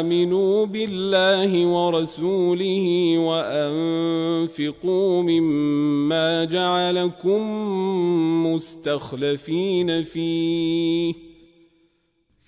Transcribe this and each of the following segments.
آمنوا بالله ورسوله وأنفقوا مما جعلكم مستخلفين فيه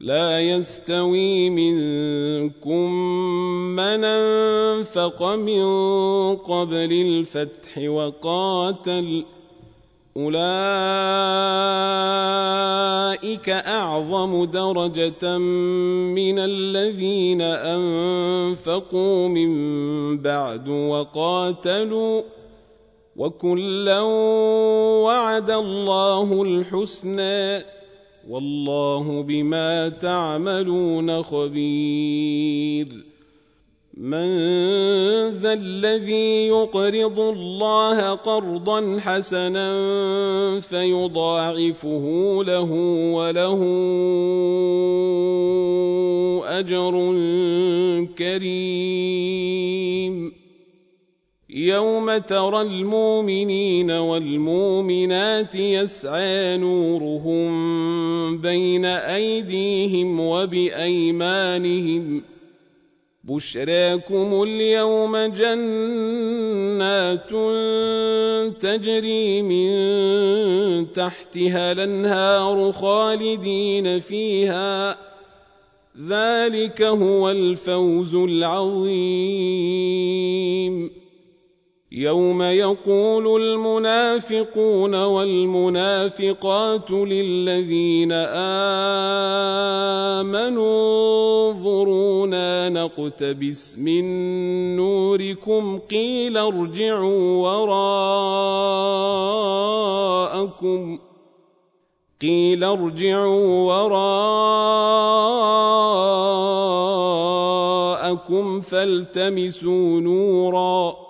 لا يستوي منكم من أنفق من قبل الفتح وقاتل أولئك أعظم درجة من الذين أنفقوا من بعد وقاتلوا وكلا وعد الله الحسنى والله بما تعملون خبير. من ذا الذي يقرض الله قرضا حسنا فيضاعفه له وله أجر كريم. يوم ترى المؤمنين والمؤمنات يسعى نورهم بين ايديهم وبايمانهم بشراكم اليوم جنات تجري من تحتها الانهار خالدين فيها ذلك هو الفوز العظيم يوم يقول المنافقون والمنافقات للذين آمنوا انظروا نقتبس من نوركم قيل ارجعوا وراءكم قيل ارجعوا وراءكم فالتمسوا نورا.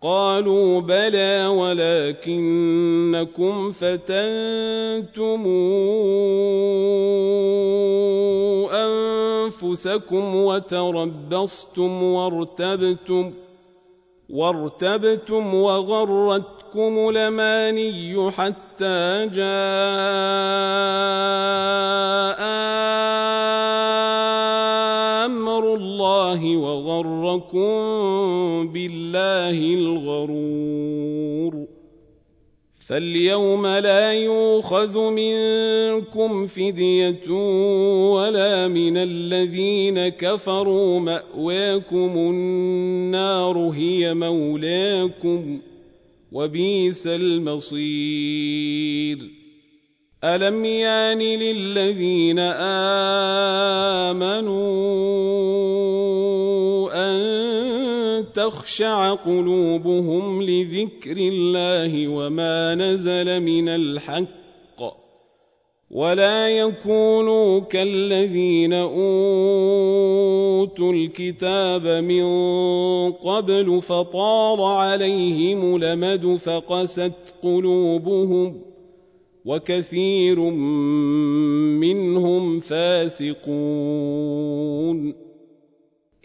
قالوا بلى ولكنكم فتنتم أنفسكم وتربصتم وارتبتم وارتبتم وغرتكم الأماني حتى جاء أمر الله وغركم بالله الغرور. فاليوم لا يؤخذ منكم فدية ولا من الذين كفروا. مأواكم النار هي مولاكم وبئس المصير. ألم يان للذين آمنوا تخشع قلوبهم لذكر الله وما نزل من الحق ولا يكونوا كالذين أوتوا الكتاب من قبل فطال عليهم لمد فقست قلوبهم ۖ وكثير منهم فاسقون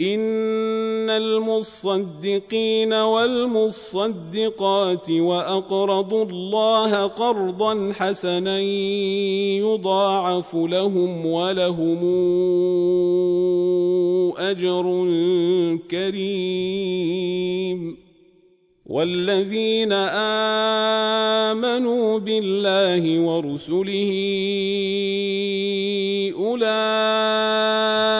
ان المصدقين والمصدقات واقرضوا الله قرضا حسنا يضاعف لهم ولهم اجر كريم والذين امنوا بالله ورسله اولئك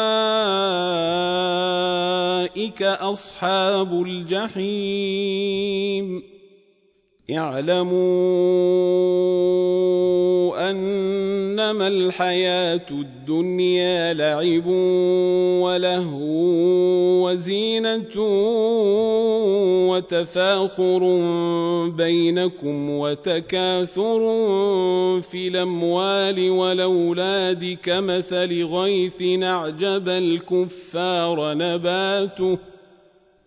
أولئك أصحاب الجحيم. اعلموا أنما الحياة الدنيا لعب ولهو وزينة وتفاخر بينكم وتكاثر في الأموال والأولاد كمثل غيث أعجب الكفار نباته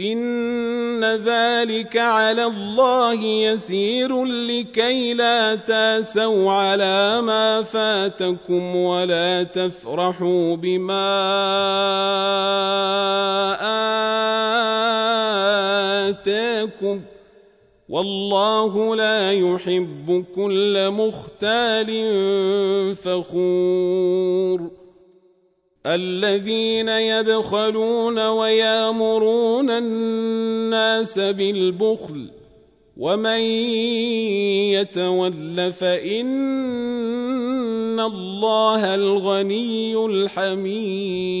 إن ذلك على الله يسير لكي لا تاسوا على ما فاتكم ولا تفرحوا بما آتاكم والله لا يحب كل مختال فخور الذين يبخلون ويامرون الناس بالبخل ومن يتول فإن الله الغني الحميد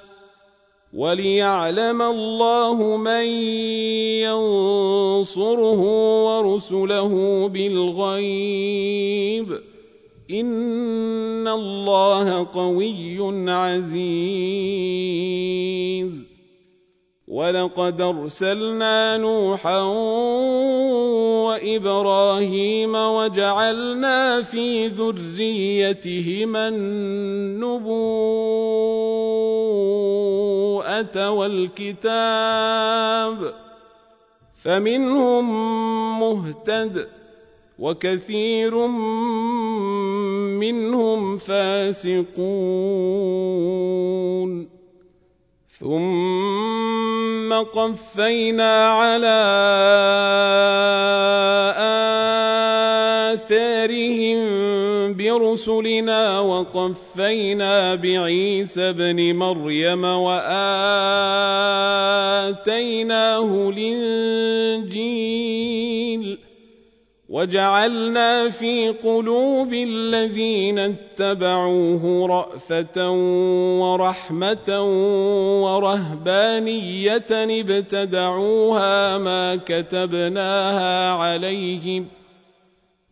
وليعلم الله من ينصره ورسله بالغيب. إن الله قوي عزيز. ولقد أرسلنا نوحا وإبراهيم وجعلنا في ذريتهما والكتاب فمنهم مهتد وكثير منهم فاسقون. ثم قفينا على برسلنا وقفينا بعيسى ابن مريم وآتيناه الإنجيل وجعلنا في قلوب الذين اتبعوه رأفة ورحمة ورهبانية ابتدعوها ما كتبناها عليهم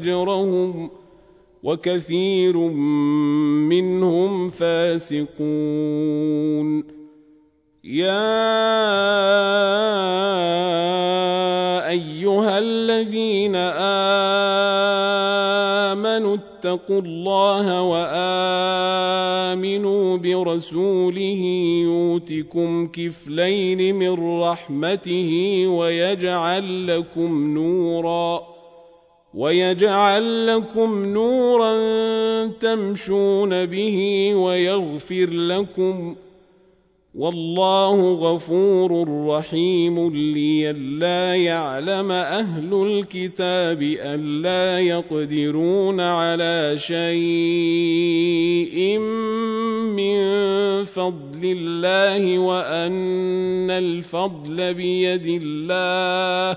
أجرهم وكثير منهم فاسقون. يا أيها الذين آمنوا اتقوا الله وآمنوا برسوله يؤتكم كفلين من رحمته ويجعل لكم نورا. ويجعل لكم نورا تمشون به ويغفر لكم والله غفور رحيم لئلا يعلم أهل الكتاب الا يقدرون على شيء من فضل الله وأن الفضل بيد الله